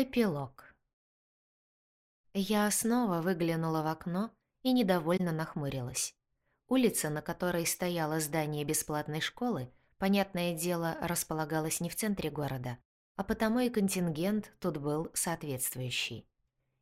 Эпилог. Я снова выглянула в окно и недовольно нахмурилась. Улица, на которой стояло здание бесплатной школы, понятное дело, располагалась не в центре города, а потому и контингент тут был соответствующий.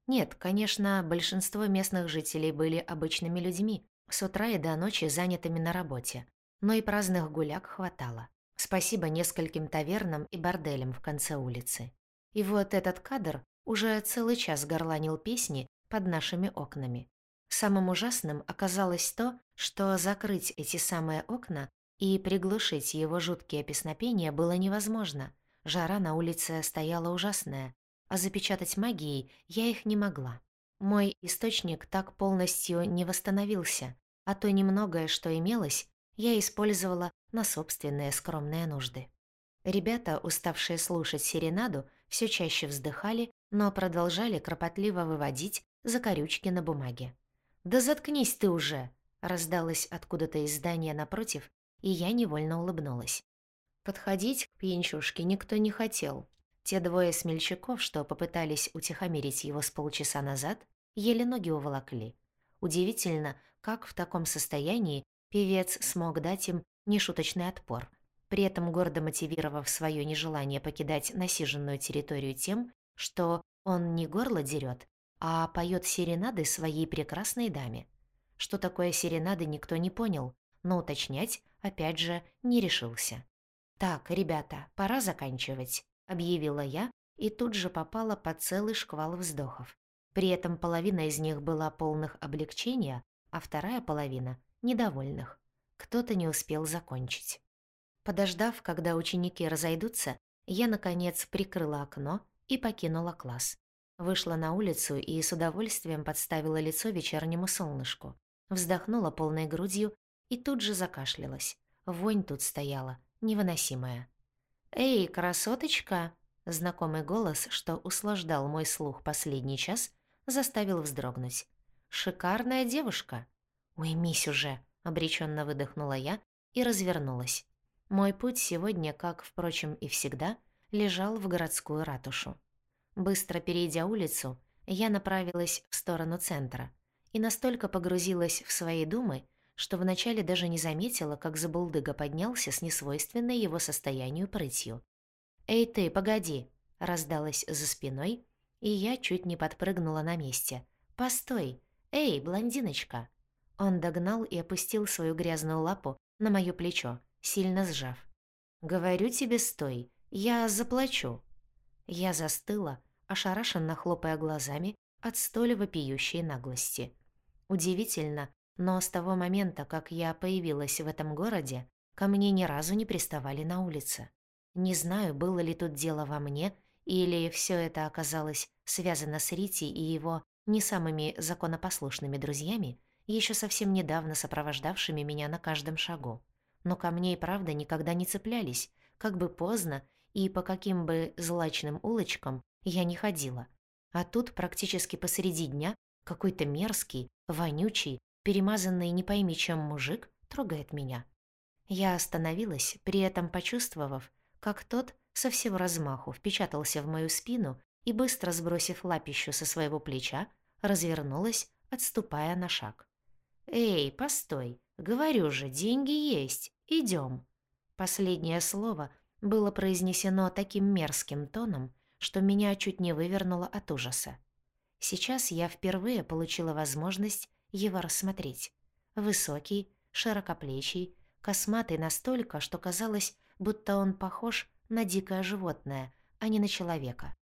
Нет, конечно, большинство местных жителей были обычными людьми, с утра и до ночи занятыми на работе, но и праздных гуляк хватало. Спасибо нескольким тавернам и борделям в конце улицы. И вот этот кадр уже целый час горланил песни под нашими окнами. Самым ужасным оказалось то, что закрыть эти самые окна и приглушить его жуткие песнопения было невозможно. Жара на улице стояла ужасная, а запечатать магией я их не могла. Мой источник так полностью не восстановился, а то немногое, что имелось, я использовала на собственные скромные нужды. Ребята, уставшие слушать серенаду, все чаще вздыхали, но продолжали кропотливо выводить закорючки на бумаге. «Да заткнись ты уже!» — раздалось откуда-то из здания напротив, и я невольно улыбнулась. Подходить к пьянчушке никто не хотел. Те двое смельчаков, что попытались утихомирить его с полчаса назад, еле ноги уволокли. Удивительно, как в таком состоянии певец смог дать им нешуточный отпор при этом гордо мотивировав свое нежелание покидать насиженную территорию тем, что он не горло дерет, а поет серенады своей прекрасной даме. Что такое серенады, никто не понял, но уточнять, опять же, не решился. «Так, ребята, пора заканчивать», — объявила я и тут же попала под целый шквал вздохов. При этом половина из них была полных облегчения, а вторая половина — недовольных. Кто-то не успел закончить. Подождав, когда ученики разойдутся, я, наконец, прикрыла окно и покинула класс. Вышла на улицу и с удовольствием подставила лицо вечернему солнышку. Вздохнула полной грудью и тут же закашлялась. Вонь тут стояла, невыносимая. «Эй, красоточка!» Знакомый голос, что услаждал мой слух последний час, заставил вздрогнуть. «Шикарная девушка!» «Уймись уже!» — обреченно выдохнула я и развернулась. Мой путь сегодня, как, впрочем, и всегда, лежал в городскую ратушу. Быстро перейдя улицу, я направилась в сторону центра и настолько погрузилась в свои думы, что вначале даже не заметила, как забулдыга поднялся с несвойственной его состоянию прытью. «Эй ты, погоди!» — раздалась за спиной, и я чуть не подпрыгнула на месте. «Постой! Эй, блондиночка!» Он догнал и опустил свою грязную лапу на моё плечо, сильно сжав. «Говорю тебе, стой, я заплачу». Я застыла, ошарашенно хлопая глазами от столь вопиющей наглости. Удивительно, но с того момента, как я появилась в этом городе, ко мне ни разу не приставали на улице. Не знаю, было ли тут дело во мне, или все это оказалось связано с Рити и его не самыми законопослушными друзьями, еще совсем недавно сопровождавшими меня на каждом шагу но ко мне и правда никогда не цеплялись, как бы поздно и по каким бы злачным улочкам я не ходила. А тут практически посреди дня какой-то мерзкий, вонючий, перемазанный не пойми чем мужик трогает меня. Я остановилась, при этом почувствовав, как тот со всего размаху впечатался в мою спину и, быстро сбросив лапищу со своего плеча, развернулась, отступая на шаг. «Эй, постой! Говорю же, деньги есть!» Идем. Последнее слово было произнесено таким мерзким тоном, что меня чуть не вывернуло от ужаса. Сейчас я впервые получила возможность его рассмотреть. Высокий, широкоплечий, косматый настолько, что казалось, будто он похож на дикое животное, а не на человека.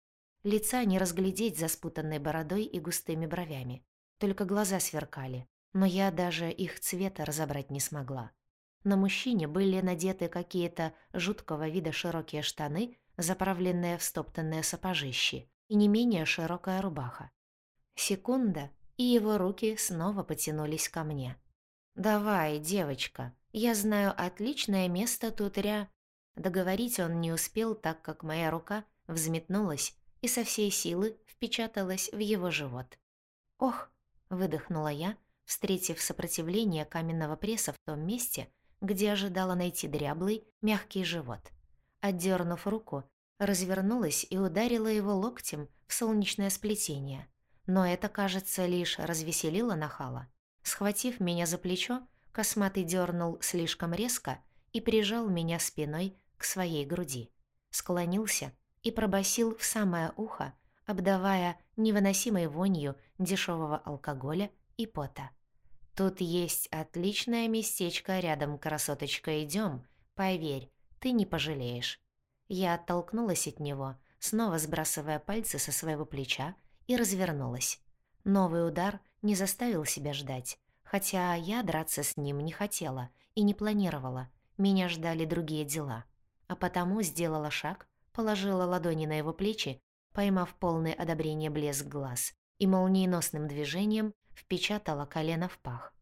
Лица не разглядеть за спутанной бородой и густыми бровями. Только глаза сверкали, но я даже их цвета разобрать не смогла. На мужчине были надеты какие-то жуткого вида широкие штаны, заправленные в стоптанные сапожищи, и не менее широкая рубаха. Секунда, и его руки снова потянулись ко мне. «Давай, девочка, я знаю отличное место тут ря...» Договорить он не успел, так как моя рука взметнулась и со всей силы впечаталась в его живот. «Ох!» — выдохнула я, встретив сопротивление каменного пресса в том месте, где ожидала найти дряблый, мягкий живот. Отдернув руку, Развернулась и ударила его локтем в солнечное сплетение. Но это, кажется, лишь развеселило нахала. Схватив меня за плечо, косматый дернул слишком резко и прижал меня спиной к своей груди. Склонился и пробасил в самое ухо, обдавая невыносимой вонью дешевого алкоголя и пота. «Тут есть отличное местечко рядом, красоточка, идем. Поверь, ты не пожалеешь». Я оттолкнулась от него, снова сбрасывая пальцы со своего плеча, и развернулась. Новый удар не заставил себя ждать, хотя я драться с ним не хотела и не планировала. Меня ждали другие дела. А потому сделала шаг, положила ладони на его плечи, поймав полное одобрение блеск глаз, и молниеносным движением впечатала колено в пах.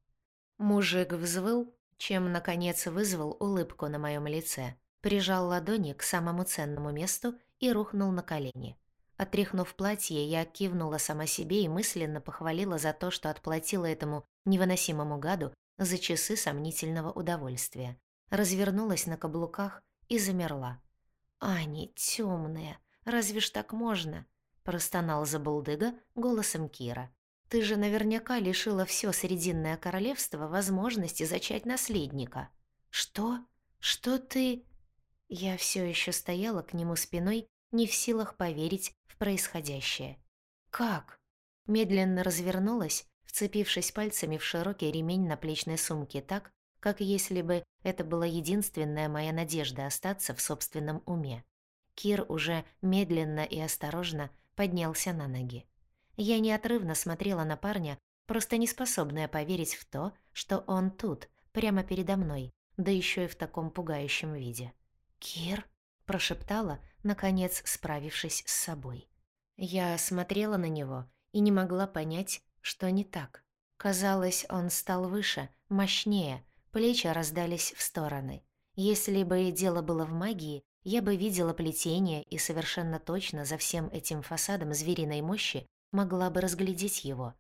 Мужик взвыл, чем, наконец, вызвал улыбку на моем лице, прижал ладони к самому ценному месту и рухнул на колени. Отряхнув платье, я кивнула сама себе и мысленно похвалила за то, что отплатила этому невыносимому гаду за часы сомнительного удовольствия. Развернулась на каблуках и замерла. «Ани, тёмная, разве ж так можно?» – простонал забулдыга голосом Кира. «Ты же наверняка лишила всё Срединное Королевство возможности зачать наследника». «Что? Что ты...» Я всё ещё стояла к нему спиной, не в силах поверить в происходящее. «Как?» Медленно развернулась, вцепившись пальцами в широкий ремень на плечной сумке так, как если бы это была единственная моя надежда остаться в собственном уме. Кир уже медленно и осторожно поднялся на ноги. Я неотрывно смотрела на парня, просто не способная поверить в то, что он тут, прямо передо мной, да еще и в таком пугающем виде. «Кир?» – прошептала, наконец справившись с собой. Я смотрела на него и не могла понять, что не так. Казалось, он стал выше, мощнее, плечи раздались в стороны. Если бы дело было в магии, я бы видела плетение и совершенно точно за всем этим фасадом звериной мощи могла бы разглядеть его.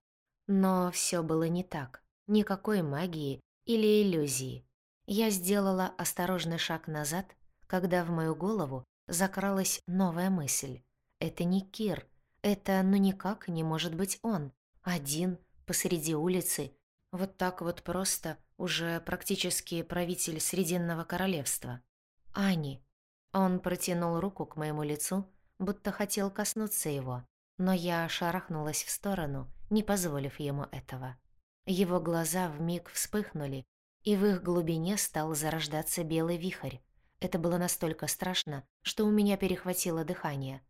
Но все было не так. Никакой магии или иллюзии. Я сделала осторожный шаг назад, когда в мою голову закралась новая мысль. Это не Кир. Это ну никак не может быть он. Один, посреди улицы. Вот так вот просто, уже практически правитель Срединного Королевства. Ани. Он протянул руку к моему лицу, будто хотел коснуться его, но я шарахнулась в сторону, не позволив ему этого. Его глаза вмиг вспыхнули, и в их глубине стал зарождаться белый вихрь. Это было настолько страшно, что у меня перехватило дыхание.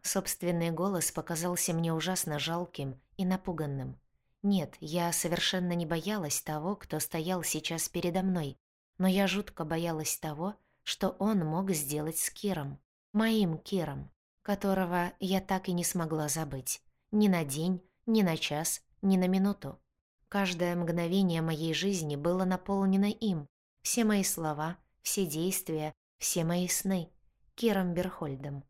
Собственный голос показался мне ужасно жалким и напуганным. Нет, я совершенно не боялась того, кто стоял сейчас передо мной, но я жутко боялась того, что он мог сделать с Киром. Моим Киром, которого я так и не смогла забыть. Ни на день, ни на час, ни на минуту. Каждое мгновение моей жизни было наполнено им. Все мои слова, все действия, все мои сны. Киром Берхольдом.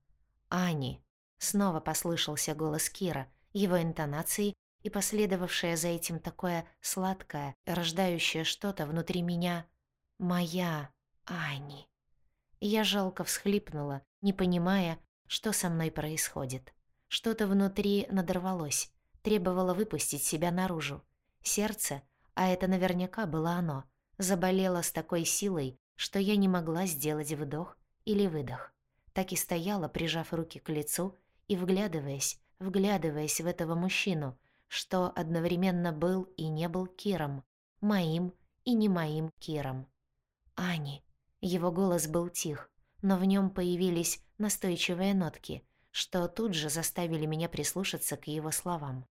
«Ани!» Снова послышался голос Кира, его интонации и последовавшее за этим такое сладкое, рождающее что-то внутри меня. «Моя Ани!» Я жалко всхлипнула, не понимая, что со мной происходит. Что-то внутри надорвалось, требовало выпустить себя наружу. Сердце, а это наверняка было оно, заболело с такой силой, что я не могла сделать вдох или выдох. Так и стояла, прижав руки к лицу и вглядываясь, вглядываясь в этого мужчину, что одновременно был и не был Киром, моим и не моим Киром. «Ани». Его голос был тих, но в нем появились настойчивые нотки, что тут же заставили меня прислушаться к его словам.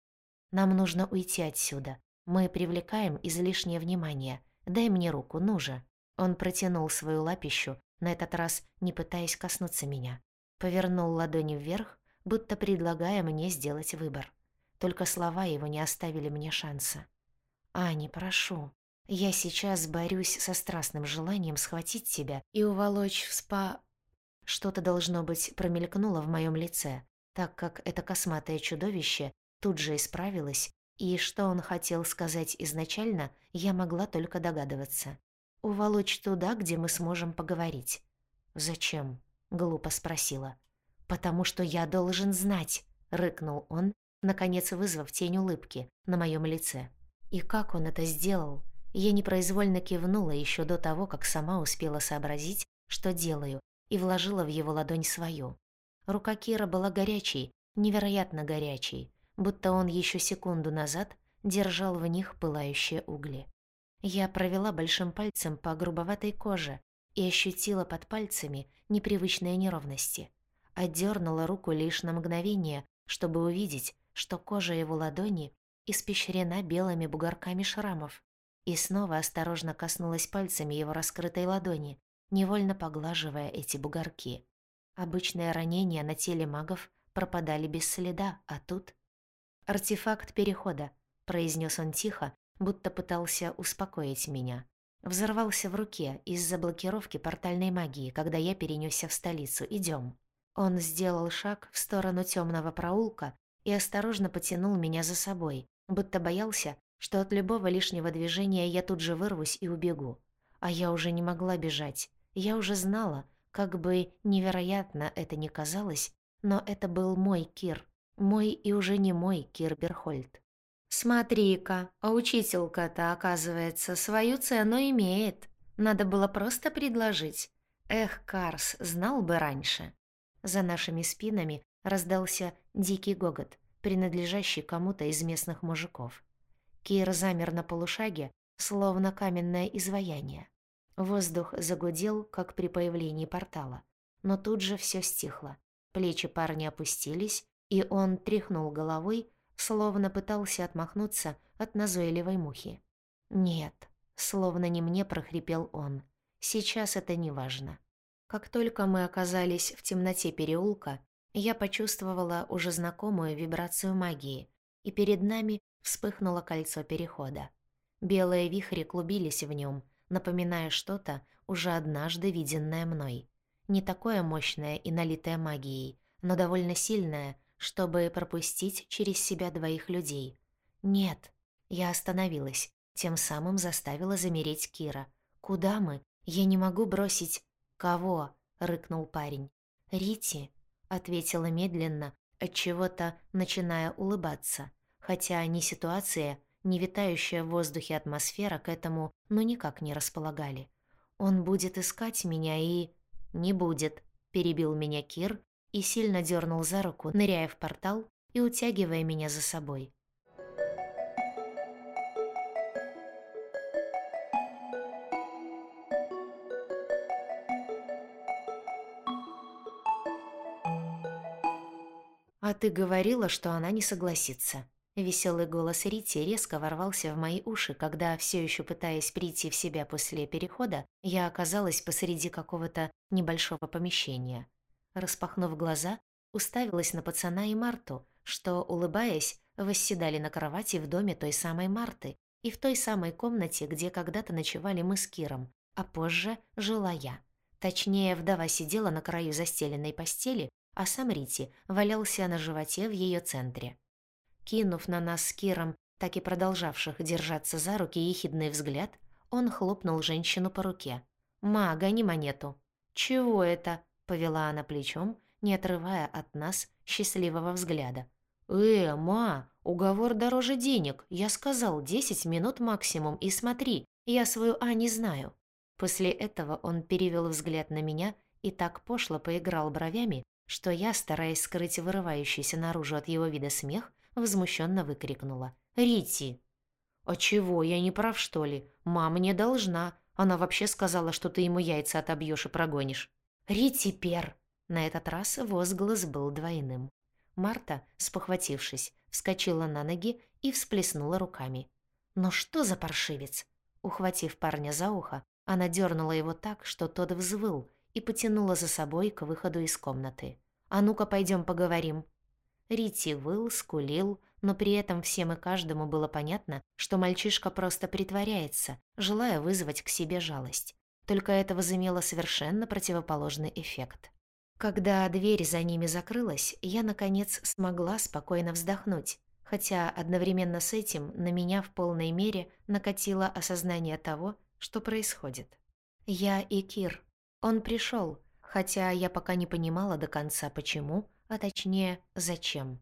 «Нам нужно уйти отсюда. Мы привлекаем излишнее внимание. Дай мне руку, ну же». Он протянул свою лапищу, на этот раз не пытаясь коснуться меня. Повернул ладони вверх, будто предлагая мне сделать выбор. Только слова его не оставили мне шанса. «Ани, прошу, я сейчас борюсь со страстным желанием схватить тебя и уволочь в спа...» Что-то, должно быть, промелькнуло в моем лице, так как это косматое чудовище тут же исправилось, и что он хотел сказать изначально, я могла только догадываться. «Уволочь туда, где мы сможем поговорить». «Зачем?» — глупо спросила. «Потому что я должен знать», — рыкнул он, наконец вызвав тень улыбки на моем лице. И как он это сделал? Я непроизвольно кивнула еще до того, как сама успела сообразить, что делаю, и вложила в его ладонь свою. Рука Кира была горячей, невероятно горячей, будто он еще секунду назад держал в них пылающие угли. Я провела большим пальцем по грубоватой коже и ощутила под пальцами непривычные неровности. Отдернула руку лишь на мгновение, чтобы увидеть, что кожа его ладони испещрена белыми бугорками шрамов, и снова осторожно коснулась пальцами его раскрытой ладони, невольно поглаживая эти бугорки. Обычные ранения на теле магов пропадали без следа, а тут... «Артефакт перехода», — произнес он тихо, будто пытался успокоить меня. Взорвался в руке из-за блокировки портальной магии, когда я перенесся в столицу. Идем. Он сделал шаг в сторону темного проулка и осторожно потянул меня за собой, будто боялся, что от любого лишнего движения я тут же вырвусь и убегу. А я уже не могла бежать. Я уже знала, как бы невероятно это ни казалось, но это был мой Кир. Мой и уже не мой Кир Берхольд. «Смотри-ка, а учителька-то, оказывается, свою цену имеет. Надо было просто предложить. Эх, Карс, знал бы раньше». За нашими спинами раздался дикий гогот, принадлежащий кому-то из местных мужиков. Кир замер на полушаге, словно каменное изваяние. Воздух загудел, как при появлении портала. Но тут же все стихло. Плечи парня опустились, и он тряхнул головой, словно пытался отмахнуться от назойливой мухи. «Нет», словно не мне прохрипел он. «Сейчас это не важно». Как только мы оказались в темноте переулка, я почувствовала уже знакомую вибрацию магии, и перед нами вспыхнуло кольцо перехода. Белые вихри клубились в нем, напоминая что-то, уже однажды виденное мной. Не такое мощное и налитое магией, но довольно сильное, чтобы пропустить через себя двоих людей. Нет, я остановилась, тем самым заставила замереть Кира. «Куда мы? Я не могу бросить...» «Кого?» — рыкнул парень. «Рити», — ответила медленно, отчего-то начиная улыбаться, хотя ни ситуация, не витающая в воздухе атмосфера к этому ну никак не располагали. «Он будет искать меня и...» «Не будет», — перебил меня Кир и сильно дернул за руку, ныряя в портал и утягивая меня за собой. «А ты говорила, что она не согласится», Веселый голос Рити резко ворвался в мои уши, когда, все еще пытаясь прийти в себя после перехода, я оказалась посреди какого-то небольшого помещения. Распахнув глаза, уставилась на пацана и Марту, что, улыбаясь, восседали на кровати в доме той самой Марты и в той самой комнате, где когда-то ночевали мы с Киром, а позже жила я. Точнее, вдова сидела на краю застеленной постели, а сам Рити валялся на животе в ее центре. Кинув на нас с Киром, так и продолжавших держаться за руки ехидный взгляд, он хлопнул женщину по руке. «Ма, гони монету». «Чего это?» — повела она плечом, не отрывая от нас счастливого взгляда. «Э, ма, уговор дороже денег. Я сказал, десять минут максимум, и смотри, я свою А не знаю». После этого он перевел взгляд на меня и так пошло поиграл бровями, что я, стараясь скрыть вырывающийся наружу от его вида смех, возмущенно выкрикнула. «Рити!» «А чего, я не прав, что ли? Мама не должна. Она вообще сказала, что ты ему яйца отобьешь и прогонишь». «Рити, пер!» На этот раз возглас был двойным. Марта, спохватившись, вскочила на ноги и всплеснула руками. «Но что за паршивец?» Ухватив парня за ухо, она дернула его так, что тот взвыл, и потянула за собой к выходу из комнаты. «А ну-ка, пойдем поговорим», Рити выл, скулил, но при этом всем и каждому было понятно, что мальчишка просто притворяется, желая вызвать к себе жалость. Только это возымело совершенно противоположный эффект. Когда дверь за ними закрылась, я, наконец, смогла спокойно вздохнуть, хотя одновременно с этим на меня в полной мере накатило осознание того, что происходит. Я и Кир. Он пришел, хотя я пока не понимала до конца почему, а точнее зачем.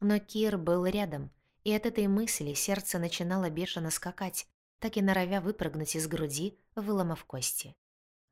Но Кир был рядом, и от этой мысли сердце начинало бешено скакать, так и норовя выпрыгнуть из груди, выломав кости.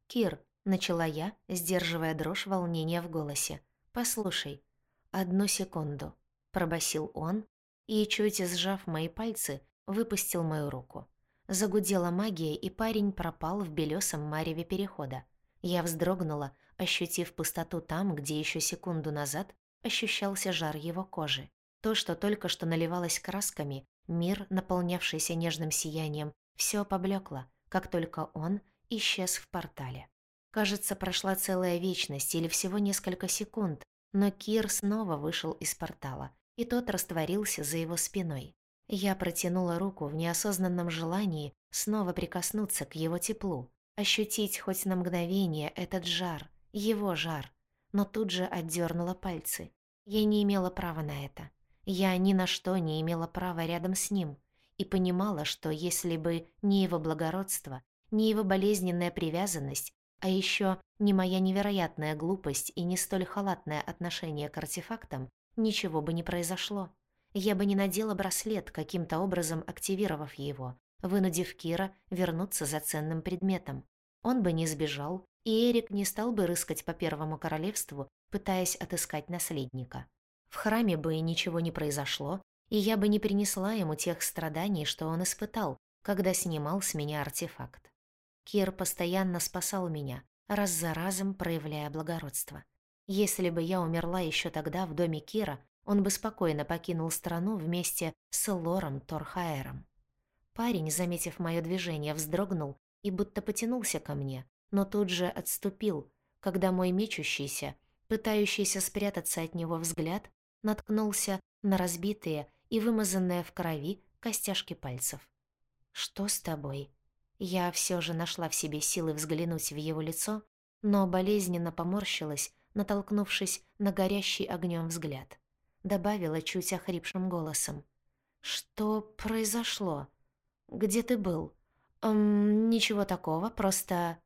«Кир», — начала я, сдерживая дрожь волнения в голосе, — «послушай». «Одну секунду», — пробасил он, и, чуть сжав мои пальцы, выпустил мою руку. Загудела магия, и парень пропал в белесом мареве перехода. Я вздрогнула, ощутив пустоту там, где еще секунду назад ощущался жар его кожи. То, что только что наливалось красками, мир, наполнявшийся нежным сиянием, все поблекло, как только он исчез в портале. Кажется, прошла целая вечность или всего несколько секунд, но Кир снова вышел из портала, и тот растворился за его спиной. Я протянула руку в неосознанном желании снова прикоснуться к его теплу, ощутить хоть на мгновение этот жар, его жар, но тут же отдернула пальцы. Я не имела права на это. Я ни на что не имела права рядом с ним и понимала, что если бы не его благородство, не его болезненная привязанность, а еще не моя невероятная глупость и не столь халатное отношение к артефактам, ничего бы не произошло. Я бы не надела браслет, каким-то образом активировав его, вынудив Кира вернуться за ценным предметом. Он бы не сбежал, и Эрик не стал бы рыскать по Первому Королевству, пытаясь отыскать наследника. В храме бы ничего не произошло, и я бы не принесла ему тех страданий, что он испытал, когда снимал с меня артефакт. Кир постоянно спасал меня, раз за разом проявляя благородство. Если бы я умерла еще тогда в доме Кира, он бы спокойно покинул страну вместе с Лором Торхаэром. Парень, заметив мое движение, вздрогнул и будто потянулся ко мне, но тут же отступил, когда мой мечущийся, пытающийся спрятаться от него взгляд, наткнулся на разбитые и вымазанные в крови костяшки пальцев. «Что с тобой?» Я все же нашла в себе силы взглянуть в его лицо, но болезненно поморщилась, натолкнувшись на горящий огнем взгляд. Добавила чуть охрипшим голосом. «Что произошло? Где ты был?» «Эм, ничего такого, просто...»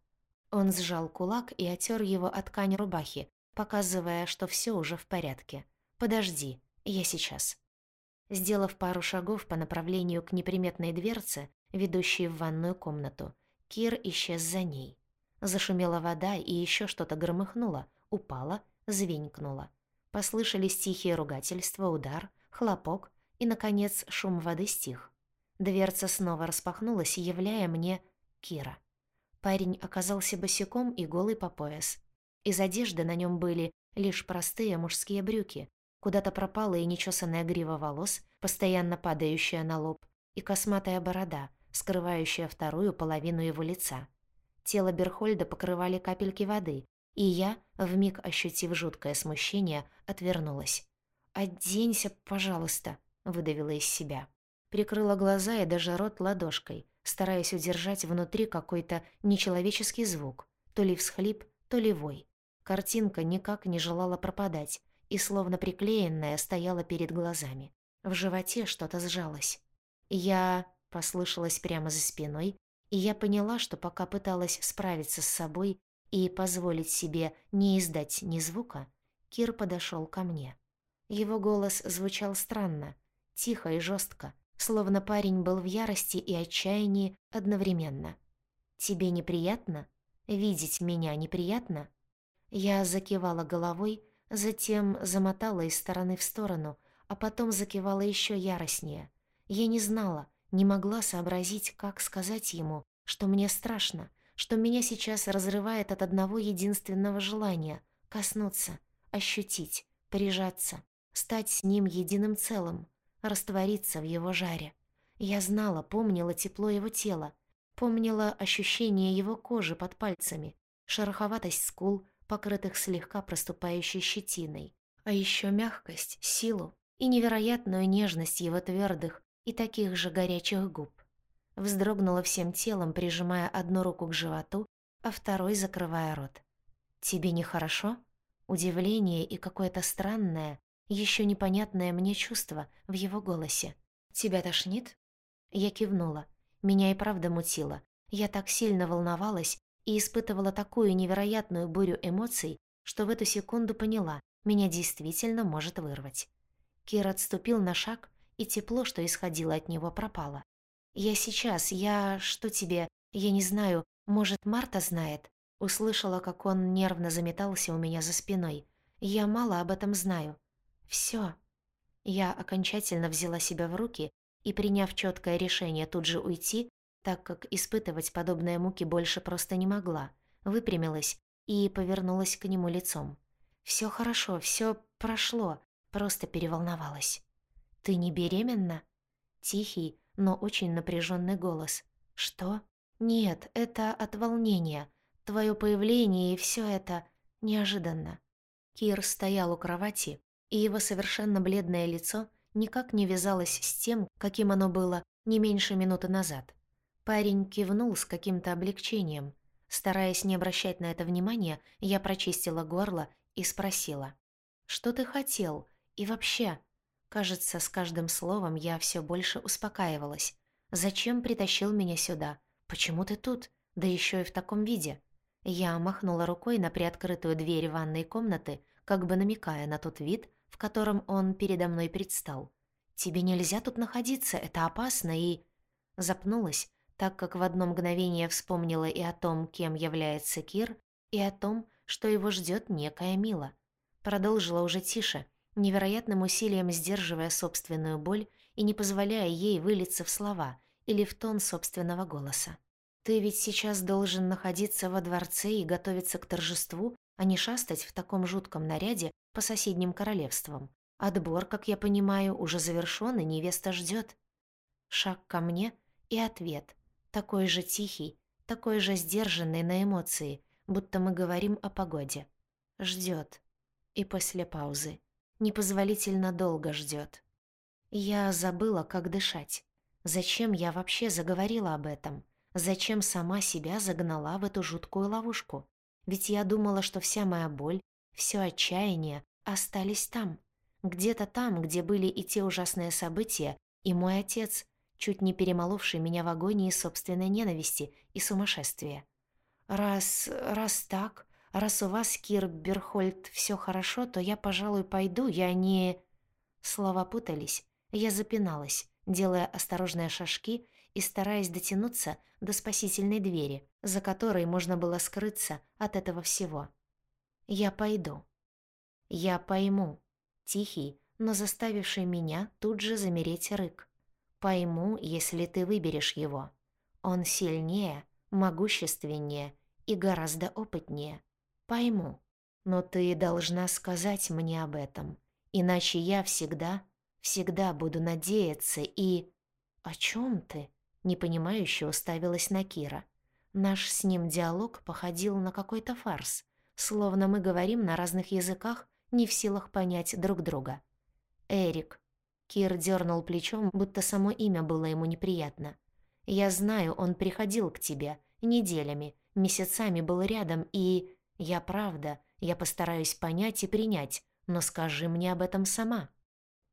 Он сжал кулак и отер его от ткань рубахи, показывая, что все уже в порядке. «Подожди, я сейчас». Сделав пару шагов по направлению к неприметной дверце, ведущей в ванную комнату, Кир исчез за ней. Зашумела вода и еще что-то громыхнуло, упало, звенькнуло. Послышались тихие ругательства, удар, хлопок и, наконец, шум воды стих. Дверца снова распахнулась, являя мне Кира. Парень оказался босиком и голый по пояс. Из одежды на нем были лишь простые мужские брюки, куда-то пропала и нечесанная грива волос, постоянно падающая на лоб, и косматая борода, скрывающая вторую половину его лица. Тело Берхольда покрывали капельки воды, и я, вмиг ощутив жуткое смущение, отвернулась. «Оденься, пожалуйста», — выдавила из себя. Прикрыла глаза и даже рот ладошкой, стараясь удержать внутри какой-то нечеловеческий звук, то ли всхлип, то ли вой. Картинка никак не желала пропадать и, словно приклеенная, стояла перед глазами. В животе что-то сжалось. Я послышалась прямо за спиной, и я поняла, что пока пыталась справиться с собой и позволить себе не издать ни звука, Кир подошел ко мне. Его голос звучал странно, тихо и жестко, словно парень был в ярости и отчаянии одновременно. «Тебе неприятно? Видеть меня неприятно?» Я закивала головой, затем замотала из стороны в сторону, а потом закивала еще яростнее. Я не знала, не могла сообразить, как сказать ему, что мне страшно, что меня сейчас разрывает от одного единственного желания — коснуться, ощутить, прижаться, стать с ним единым целым, раствориться в его жаре. Я знала, помнила тепло его тела, помнила ощущение его кожи под пальцами, шероховатость скул, покрытых слегка проступающей щетиной, а еще мягкость, силу и невероятную нежность его твердых, и таких же горячих губ. Вздрогнула всем телом, прижимая одну руку к животу, а второй закрывая рот. «Тебе нехорошо?» Удивление и какое-то странное, еще непонятное мне чувство в его голосе. «Тебя тошнит?» Я кивнула. Меня и правда мутило. Я так сильно волновалась, и испытывала такую невероятную бурю эмоций, что в эту секунду поняла, меня действительно может вырвать. Кир отступил на шаг, и тепло, что исходило от него, пропало. «Я сейчас, я... что тебе? Я не знаю, может, Марта знает?» Услышала, как он нервно заметался у меня за спиной. «Я мало об этом знаю. Всё». Я окончательно взяла себя в руки и, приняв чёткое решение тут же уйти, так как испытывать подобные муки больше просто не могла, выпрямилась и повернулась к нему лицом. «Всё хорошо, всё прошло, просто переволновалась». «Ты не беременна?» Тихий, но очень напряженный голос. «Что?» «Нет, это от волнения. Твое появление и все это неожиданно». Кир стоял у кровати, и его совершенно бледное лицо никак не вязалось с тем, каким оно было не меньше минуты назад. Парень кивнул с каким-то облегчением. Стараясь не обращать на это внимания, я прочистила горло и спросила. «Что ты хотел? И вообще, Кажется, с каждым словом я все больше успокаивалась. «Зачем притащил меня сюда? Почему ты тут? Да еще и в таком виде?» Я махнула рукой на приоткрытую дверь ванной комнаты, как бы намекая на тот вид, в котором он передо мной предстал. «Тебе нельзя тут находиться, это опасно и...» Запнулась, так как в одно мгновение вспомнила и о том, кем является Кир, и о том, что его ждет некая Мила. Продолжила уже тише — невероятным усилием сдерживая собственную боль и не позволяя ей вылиться в слова или в тон собственного голоса. «Ты ведь сейчас должен находиться во дворце и готовиться к торжеству, а не шастать в таком жутком наряде по соседним королевствам. Отбор, как я понимаю, уже завершён, и невеста ждёт». Шаг ко мне и ответ, такой же тихий, такой же сдержанный на эмоции, будто мы говорим о погоде. Ждёт. И после паузы непозволительно долго ждет. Я забыла, как дышать. Зачем я вообще заговорила об этом? Зачем сама себя загнала в эту жуткую ловушку? Ведь я думала, что вся моя боль, все отчаяние остались там. Где-то там, где были и те ужасные события, и мой отец, чуть не перемоловший меня в агонии собственной ненависти и сумасшествия. Раз... раз так, раз у вас, Кир Берхольд, все хорошо, то я, пожалуй, пойду, я не...» Слова путались, я запиналась, делая осторожные шажки и стараясь дотянуться до спасительной двери, за которой можно было скрыться от этого всего. «Я пойду. Я пойму». Тихий, но заставивший меня тут же замереть рык. «Пойму, если ты выберешь его. Он сильнее, могущественнее и гораздо опытнее. Пойму, но ты должна сказать мне об этом, иначе я всегда, всегда буду надеяться и... О чем ты? Непонимающе уставилась на Кира. Наш с ним диалог походил на какой-то фарс, словно мы говорим на разных языках, не в силах понять друг друга. «Эрик». Кир дернул плечом, будто само имя было ему неприятно. «Я знаю, он приходил к тебе неделями, месяцами был рядом и...» «Я правда, я постараюсь понять и принять, но скажи мне об этом сама».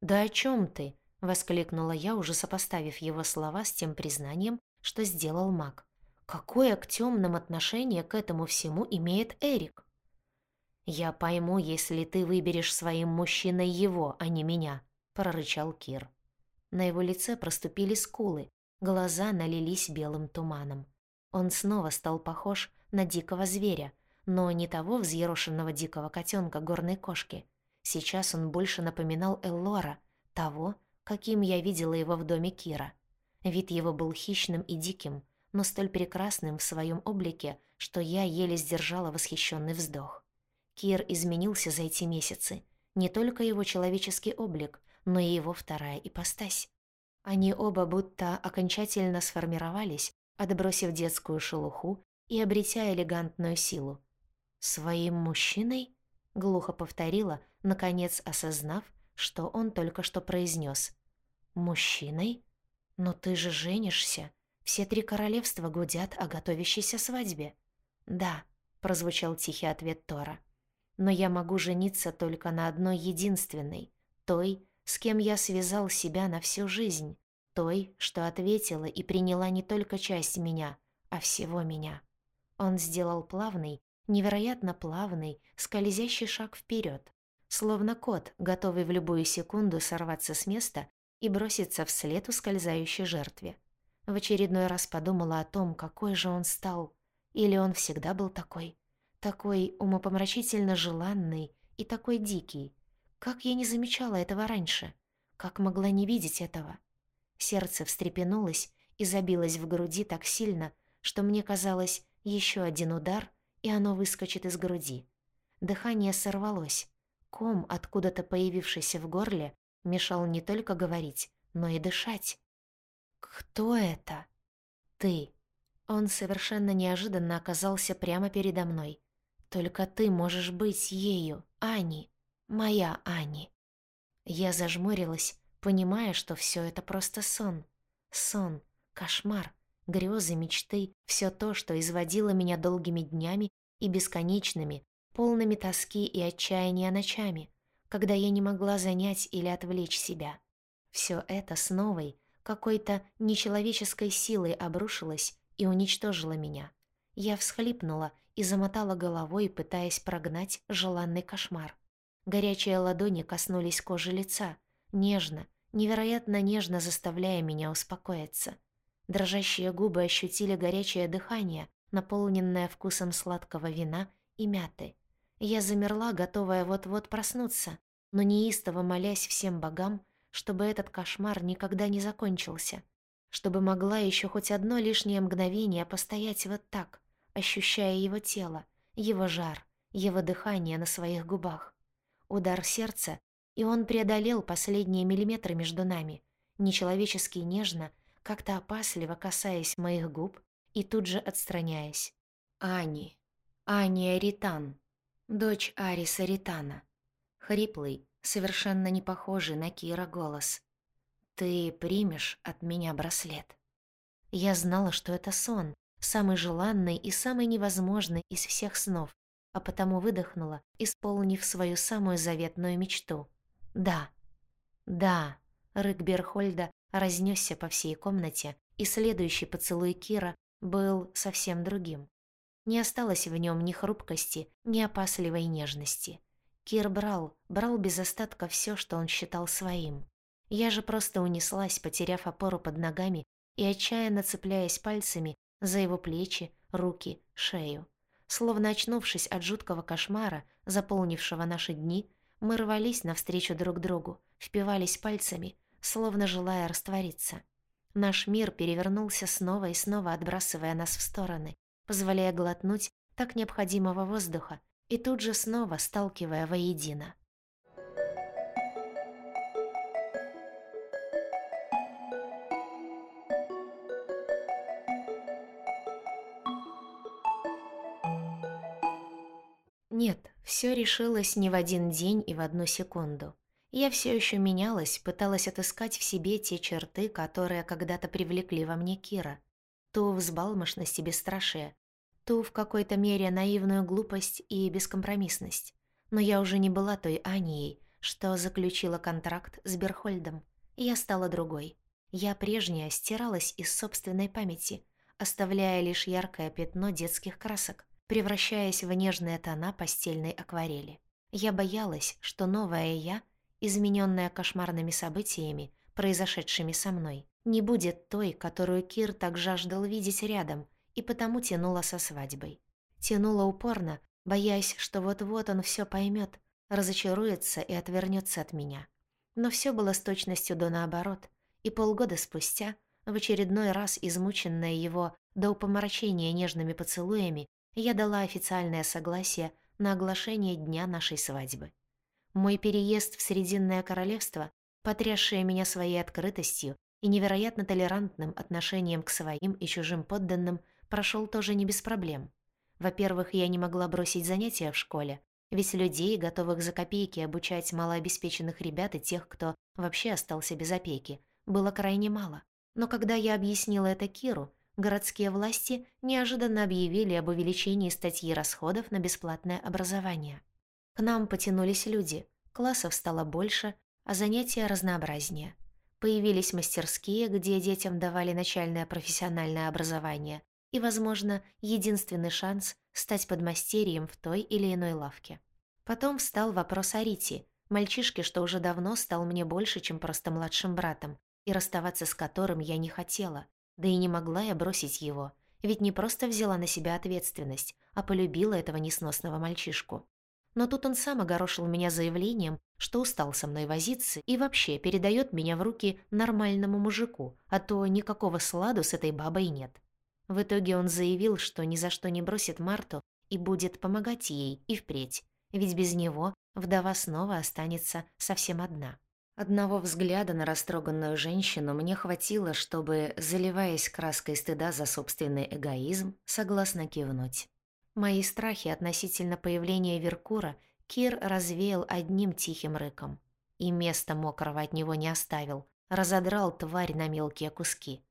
«Да о чем ты?» — воскликнула я, уже сопоставив его слова с тем признанием, что сделал маг. «Какое к темным отношение к этому всему имеет Эрик?» «Я пойму, если ты выберешь своим мужчиной его, а не меня», — прорычал Кир. На его лице проступили скулы, глаза налились белым туманом. Он снова стал похож на дикого зверя, но не того взъерошенного дикого котенка горной кошки. Сейчас он больше напоминал Эллора, того, каким я видела его в доме Кира. Вид его был хищным и диким, но столь прекрасным в своем облике, что я еле сдержала восхищенный вздох. Кир изменился за эти месяцы. Не только его человеческий облик, но и его вторая ипостась. Они оба будто окончательно сформировались, отбросив детскую шелуху и обретя элегантную силу. «Своим мужчиной?» — глухо повторила, наконец осознав, что он только что произнес. «Мужчиной? Но ты же женишься. Все три королевства гудят о готовящейся свадьбе». «Да», — прозвучал тихий ответ Тора. «Но я могу жениться только на одной единственной, той, с кем я связал себя на всю жизнь, той, что ответила и приняла не только часть меня, а всего меня». Он сделал плавный, невероятно плавный, скользящий шаг вперед, словно кот, готовый в любую секунду сорваться с места и броситься вслед ускользающей жертве. В очередной раз подумала о том, какой же он стал. Или он всегда был такой. Такой умопомрачительно желанный и такой дикий. Как я не замечала этого раньше? Как могла не видеть этого? Сердце встрепенулось и забилось в груди так сильно, что мне казалось, еще один удар, и оно выскочит из груди. Дыхание сорвалось. Ком, откуда-то появившийся в горле, мешал не только говорить, но и дышать. «Кто это?» «Ты». Он совершенно неожиданно оказался прямо передо мной. «Только ты можешь быть ею, Ани, моя Ани». Я зажмурилась, понимая, что все это просто сон. Сон, кошмар, грезы, мечты, все то, что изводило меня долгими днями и бесконечными, полными тоски и отчаяния ночами, когда я не могла занять или отвлечь себя. Все это с новой, какой-то нечеловеческой силой обрушилось и уничтожило меня. Я всхлипнула и замотала головой, пытаясь прогнать желанный кошмар. Горячие ладони коснулись кожи лица, нежно, невероятно нежно заставляя меня успокоиться. Дрожащие губы ощутили горячее дыхание, наполненное вкусом сладкого вина и мяты. Я замерла, готовая вот-вот проснуться, но неистово молясь всем богам, чтобы этот кошмар никогда не закончился, чтобы могла еще хоть одно лишнее мгновение постоять вот так, ощущая его тело, его жар, его дыхание на своих губах. Удар сердца, и он преодолел последние миллиметры между нами, нечеловечески нежно, как-то опасливо касаясь моих губ и тут же отстраняясь. Ани. Ани Аритан дочь Ариса Ритана. Хриплый, совершенно не похожий на Кира голос. «Ты примешь от меня браслет». Я знала, что это сон, самый желанный и самый невозможный из всех снов, а потому выдохнула, исполнив свою самую заветную мечту. «Да, да», рык Берхольда разнесся по всей комнате, и следующий поцелуй Кира был совсем другим. Не осталось в нем ни хрупкости, ни опасливой нежности. Кир брал, брал без остатка все, что он считал своим. Я же просто унеслась, потеряв опору под ногами и отчаянно цепляясь пальцами за его плечи, руки, шею. Словно очнувшись от жуткого кошмара, заполнившего наши дни, мы рвались навстречу друг другу, впивались пальцами, словно желая раствориться. Наш мир перевернулся снова и снова, отбрасывая нас в стороны, позволяя глотнуть так необходимого воздуха и тут же снова сталкивая воедино. Нет, все решилось не в один день и в одну секунду. Я все еще менялась, пыталась отыскать в себе те черты, которые когда-то привлекли во мне Кира ту взбалмошность и бесстрашие, ту в какой-то мере наивную глупость и бескомпромиссность. Но я уже не была той Анией, что заключила контракт с Берхольдом. Я стала другой. Я прежняя стиралась из собственной памяти, оставляя лишь яркое пятно детских красок, превращаясь в нежные тона постельной акварели. Я боялась, что новая я, измененная кошмарными событиями, произошедшими со мной, не будет той, которую Кир так жаждал видеть рядом, и потому тянула со свадьбой. Тянула упорно, боясь, что вот-вот он все поймет, разочаруется и отвернется от меня. Но все было с точностью до наоборот, и полгода спустя, в очередной раз измученная его до упомрачения нежными поцелуями, я дала официальное согласие на оглашение дня нашей свадьбы. Мой переезд в Срединное Королевство, потрясшее меня своей открытостью и невероятно толерантным отношением к своим и чужим подданным прошел тоже не без проблем. Во-первых, я не могла бросить занятия в школе, ведь людей, готовых за копейки обучать малообеспеченных ребят и тех, кто вообще остался без опеки, было крайне мало. Но когда я объяснила это Киру, городские власти неожиданно объявили об увеличении статьи расходов на бесплатное образование. К нам потянулись люди, классов стало больше, а занятия разнообразнее – Появились мастерские, где детям давали начальное профессиональное образование, и, возможно, единственный шанс стать подмастерьем в той или иной лавке. Потом встал вопрос о Рите, мальчишке, что уже давно стал мне больше, чем просто младшим братом, и расставаться с которым я не хотела, да и не могла я бросить его, ведь не просто взяла на себя ответственность, а полюбила этого несносного мальчишку. Но тут он сам огорошил меня заявлением, что устал со мной возиться и вообще передает меня в руки нормальному мужику, а то никакого сладу с этой бабой нет. В итоге он заявил, что ни за что не бросит Марту и будет помогать ей и впредь, ведь без него вдова снова останется совсем одна. Одного взгляда на растроганную женщину мне хватило, чтобы, заливаясь краской стыда за собственный эгоизм, согласно кивнуть. Мои страхи относительно появления Веркура Кир развеял одним тихим рыком. И места мокрого от него не оставил, разодрал тварь на мелкие куски.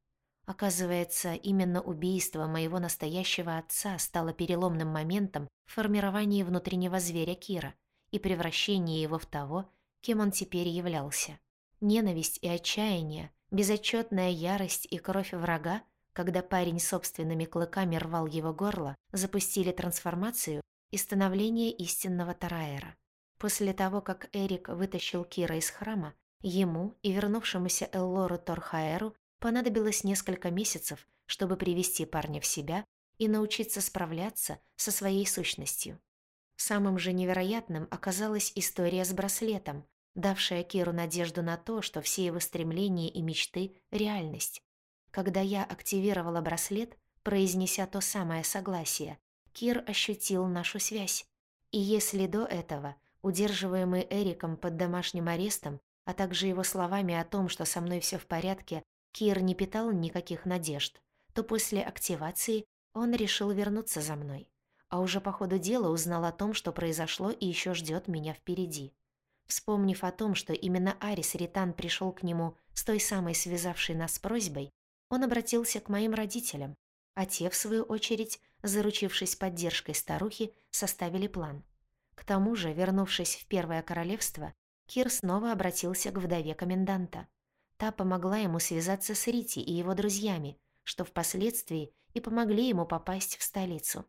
Оказывается, именно убийство моего настоящего отца стало переломным моментом в формировании внутреннего зверя Кира и превращении его в того, кем он теперь являлся. Ненависть и отчаяние, безотчетная ярость и кровь врага, когда парень собственными клыками рвал его горло, запустили трансформацию и становление истинного Тараэра. После того, как Эрик вытащил Кира из храма, ему и вернувшемуся Эллору Торхаэру понадобилось несколько месяцев, чтобы привести парня в себя и научиться справляться со своей сущностью. Самым же невероятным оказалась история с браслетом, давшая Киру надежду на то, что все его стремления и мечты — реальность. Когда я активировала браслет, произнеся то самое согласие, Кир ощутил нашу связь. И если до этого, удерживаемый Эриком под домашним арестом, а также его словами о том, что со мной все в порядке, Кир не питал никаких надежд, то после активации он решил вернуться за мной. А уже по ходу дела узнал о том, что произошло и еще ждет меня впереди. Вспомнив о том, что именно Арис Ритан пришел к нему с той самой связавшей нас просьбой, он обратился к моим родителям, а те, в свою очередь, заручившись поддержкой старухи, составили план. К тому же, вернувшись в Первое Королевство, Кир снова обратился к вдове коменданта. Та помогла ему связаться с Рити и его друзьями, что впоследствии и помогли ему попасть в столицу.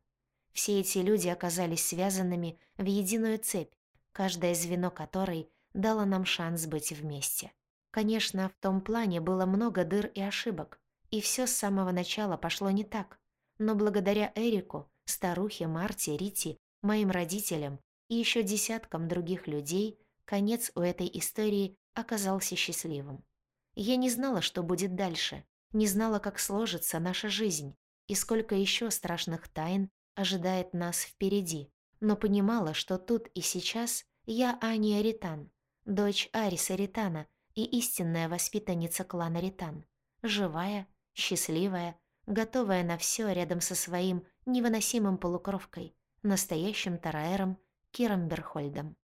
Все эти люди оказались связанными в единую цепь, каждое звено которой дало нам шанс быть вместе. Конечно, в том плане было много дыр и ошибок, и все с самого начала пошло не так. Но благодаря Эрику, старухе Марте, Рити, моим родителям и еще десяткам других людей, конец у этой истории оказался счастливым. Я не знала, что будет дальше, не знала, как сложится наша жизнь и сколько еще страшных тайн ожидает нас впереди но понимала, что тут и сейчас я Ани Ритан, дочь Ариса Ритана и истинная воспитанница клана Ритан, живая, счастливая, готовая на все рядом со своим невыносимым полукровкой, настоящим Тараэром Киром Берхольдом.